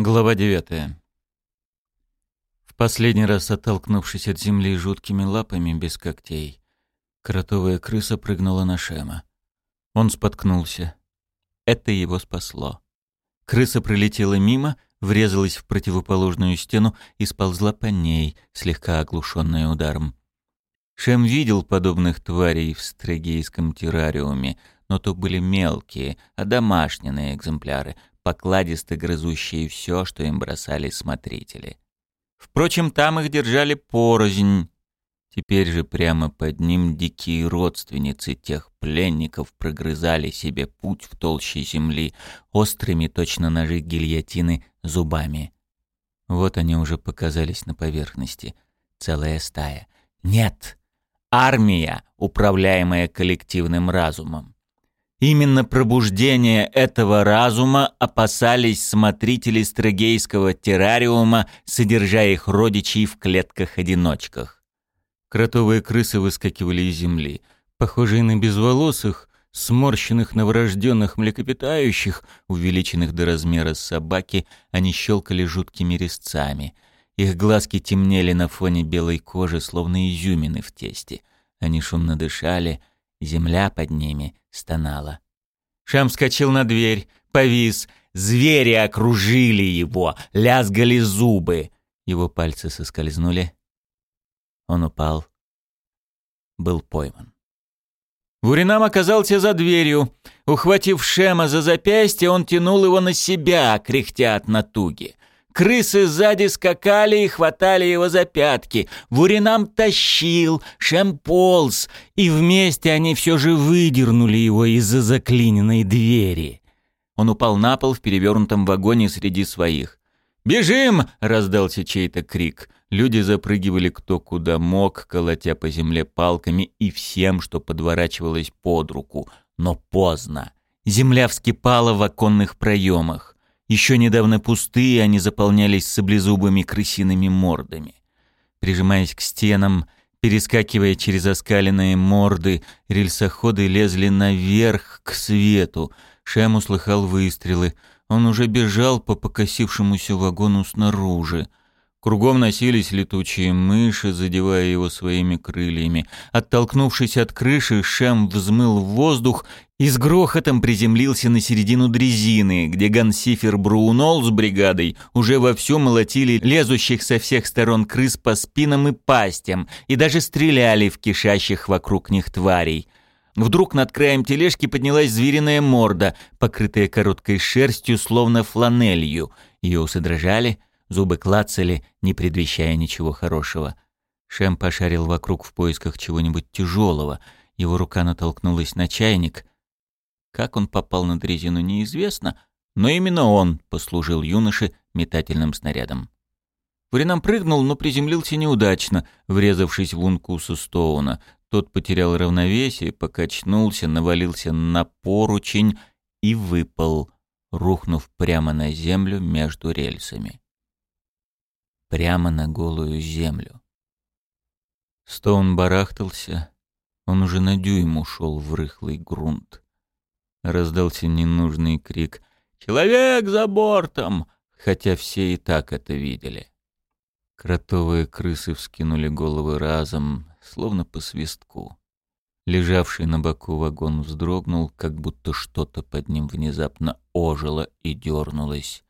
Глава 9. В последний раз оттолкнувшись от земли жуткими лапами без когтей, кротовая крыса прыгнула на Шема. Он споткнулся. Это его спасло. Крыса пролетела мимо, врезалась в противоположную стену и сползла по ней, слегка оглушенная ударом. Шем видел подобных тварей в стрегейском террариуме, но то были мелкие, а домашние экземпляры, покладисто грызущие все, что им бросали смотрители. Впрочем, там их держали порознь. Теперь же прямо под ним дикие родственницы тех пленников прогрызали себе путь в толще земли острыми, точно ножи гильотины, зубами. Вот они уже показались на поверхности. Целая стая. Нет! Армия, управляемая коллективным разумом. Именно пробуждение этого разума опасались смотрители строгейского террариума, содержа их родичей в клетках-одиночках. Кротовые крысы выскакивали из земли, похожие на безволосых, сморщенных новорожденных млекопитающих, увеличенных до размера собаки, они щелкали жуткими резцами. Их глазки темнели на фоне белой кожи, словно изюмины в тесте. Они шумно дышали, земля под ними стонала. Шам вскочил на дверь, повис. Звери окружили его, лязгали зубы. Его пальцы соскользнули. Он упал. Был пойман. Вуринам оказался за дверью. Ухватив Шема за запястье, он тянул его на себя, кряхтя от натуги. Крысы сзади скакали и хватали его за пятки. Вуринам тащил, Шем полз, и вместе они все же выдернули его из-за заклиненной двери. Он упал на пол в перевернутом вагоне среди своих. «Бежим!» — раздался чей-то крик. Люди запрыгивали кто куда мог, колотя по земле палками и всем, что подворачивалось под руку. Но поздно. Земля вскипала в оконных проемах. Еще недавно пустые, они заполнялись саблезубыми крысиными мордами. Прижимаясь к стенам, перескакивая через оскаленные морды, рельсоходы лезли наверх, к свету. Шем услыхал выстрелы. Он уже бежал по покосившемуся вагону снаружи. Кругом носились летучие мыши, задевая его своими крыльями. Оттолкнувшись от крыши, Шем взмыл в воздух и с грохотом приземлился на середину дрезины, где Гансифер Бруунол с бригадой уже вовсю молотили лезущих со всех сторон крыс по спинам и пастям и даже стреляли в кишащих вокруг них тварей. Вдруг над краем тележки поднялась звериная морда, покрытая короткой шерстью, словно фланелью. Ее усы дрожали — Зубы клацали, не предвещая ничего хорошего. Шем пошарил вокруг в поисках чего-нибудь тяжелого. Его рука натолкнулась на чайник. Как он попал на дрезину, неизвестно, но именно он послужил юноше метательным снарядом. Варинам прыгнул, но приземлился неудачно, врезавшись в Ункуса Стоуна. Тот потерял равновесие, покачнулся, навалился на поручень и выпал, рухнув прямо на землю между рельсами прямо на голую землю. Стоун барахтался, он уже на дюйм ушел в рыхлый грунт. Раздался ненужный крик «Человек за бортом!», хотя все и так это видели. Кротовые крысы вскинули головы разом, словно по свистку. Лежавший на боку вагон вздрогнул, как будто что-то под ним внезапно ожило и дернулось.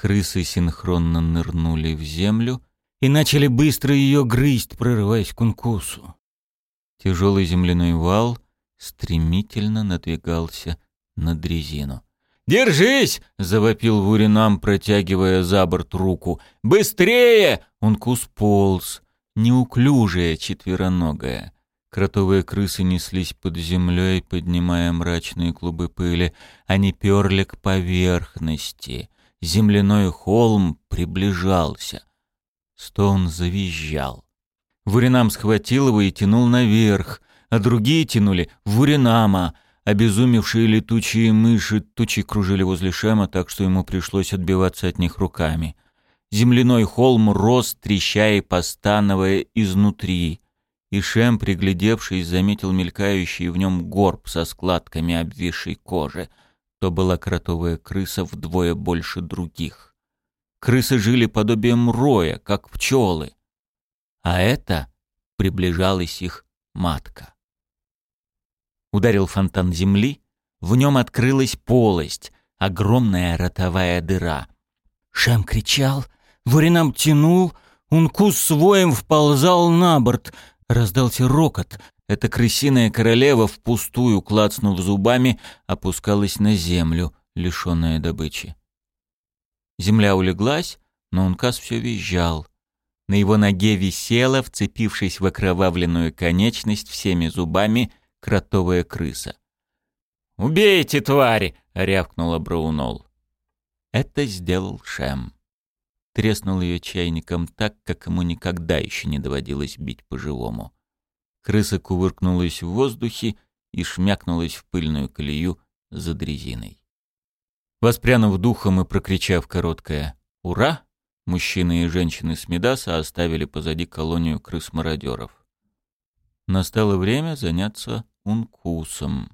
Крысы синхронно нырнули в землю и начали быстро ее грызть, прорываясь к ункусу. Тяжелый земляной вал стремительно надвигался на дрезину. «Держись!» — завопил Вуринам, протягивая за борт руку. «Быстрее!» — Ункус полз, неуклюжая, четвероногая. Кротовые крысы неслись под землей, поднимая мрачные клубы пыли. Они перли к поверхности — земляной холм приближался. Стоун завизжал. Вуринам схватил его и тянул наверх, а другие тянули Вуринама. Обезумевшие летучие мыши тучи кружили возле Шема, так что ему пришлось отбиваться от них руками. Земляной холм рос, трещая и постановая изнутри. И Шем, приглядевшись, заметил мелькающий в нем горб со складками обвисшей кожи — то была кротовая крыса вдвое больше других. Крысы жили подобием роя, как пчелы. А это приближалась их матка. Ударил фонтан земли, в нем открылась полость, огромная ротовая дыра. Шем кричал, Варинам тянул, Ункус своим вползал на борт. Раздался рокот. Эта крысиная королева, впустую клацнув зубами, опускалась на землю, лишенная добычи. Земля улеглась, но Ункас все визжал. На его ноге висела, вцепившись в окровавленную конечность всеми зубами, кротовая крыса. «Убейте, твари!» — рявкнула Браунол. Это сделал Шем. Треснул ее чайником так, как ему никогда еще не доводилось бить по-живому. Крыса кувыркнулась в воздухе и шмякнулась в пыльную колею за дрезиной. Воспрянув духом и прокричав короткое «Ура!», мужчины и женщины с Медаса оставили позади колонию крыс-мародеров. Настало время заняться ункусом.